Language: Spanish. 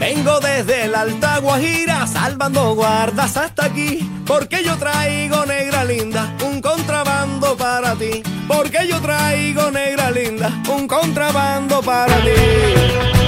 Vengo desde el Alta Guajira, salvando guardas hasta aquí. Porque yo traigo negra linda, un contrabando para ti. Porque yo traigo negra linda, un contrabando para ti.